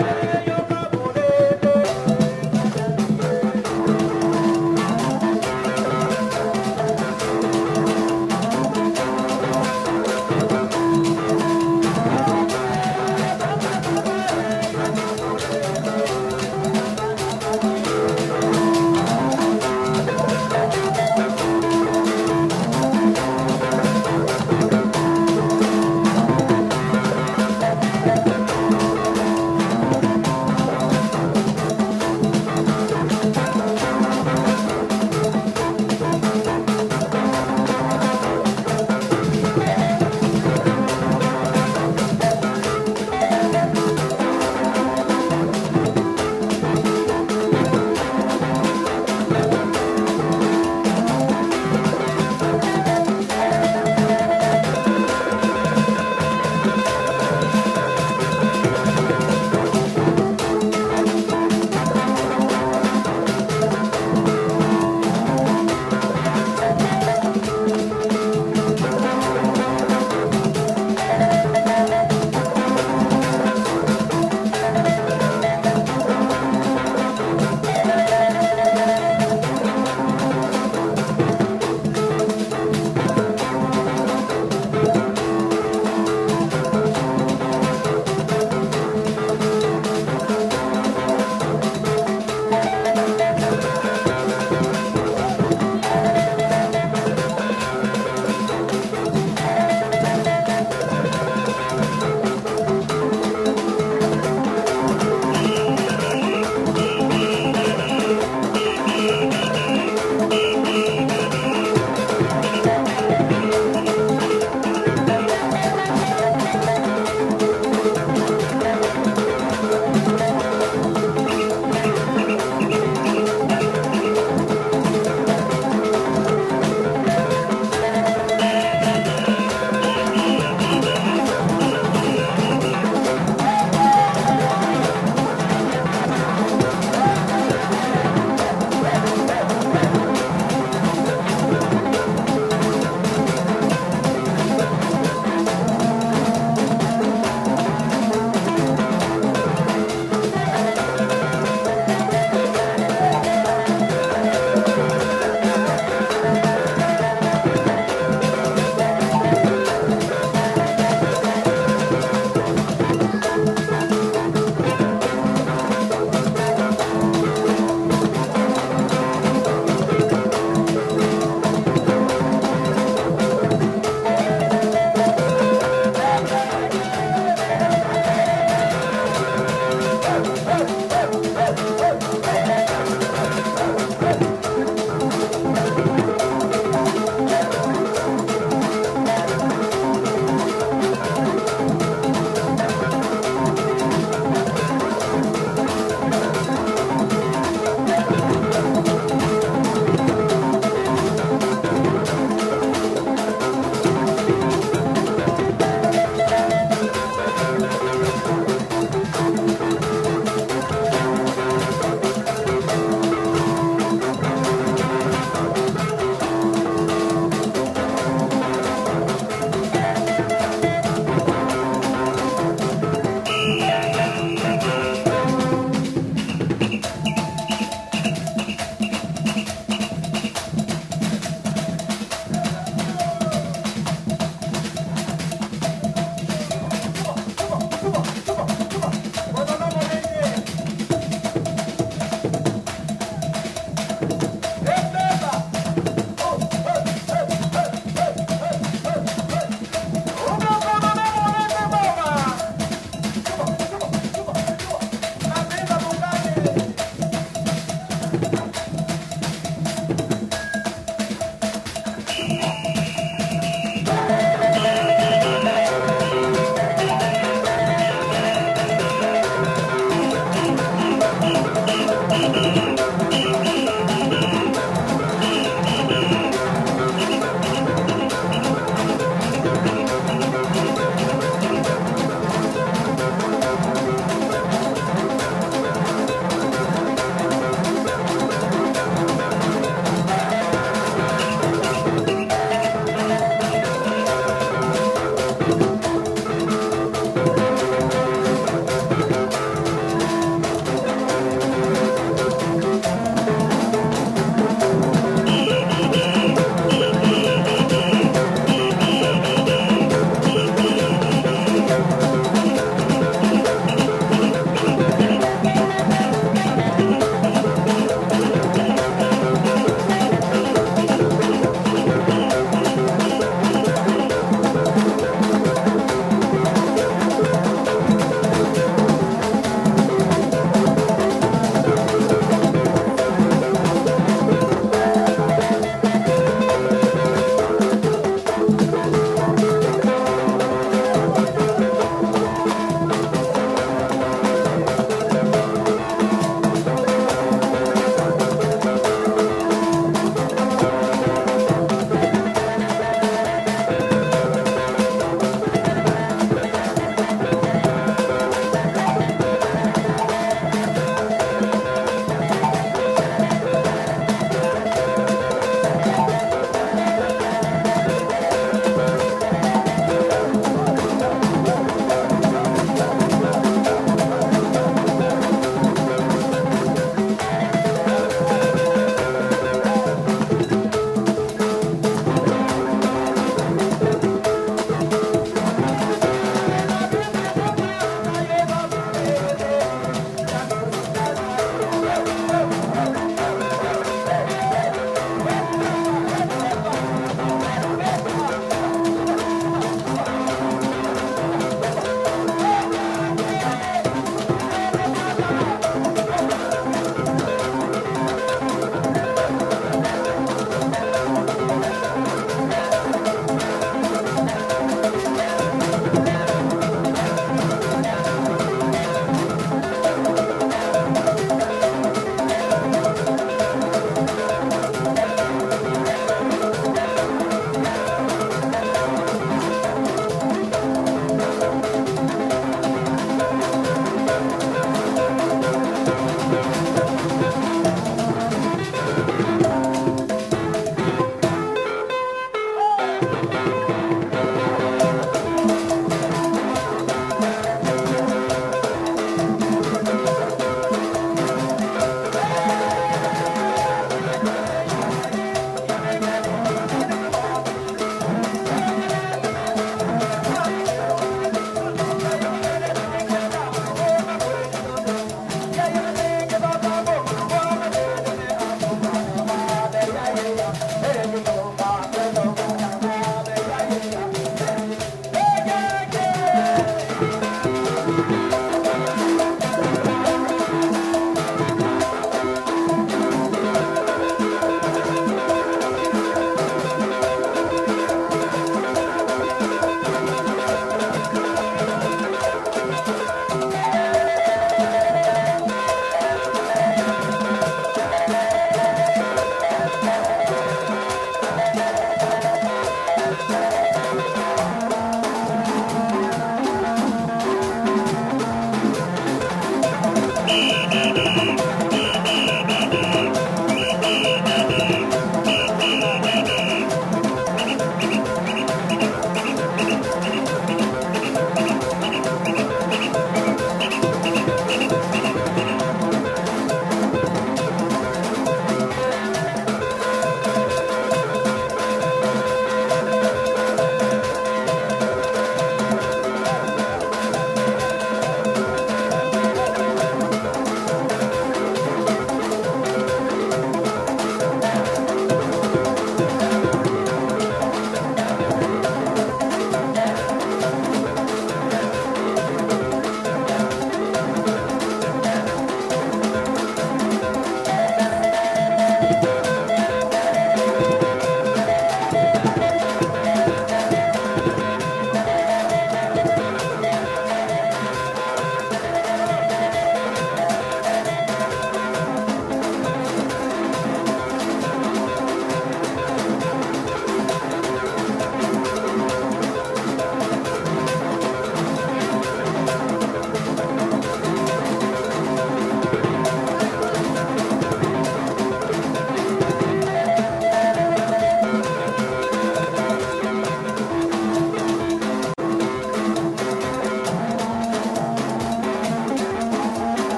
yeah.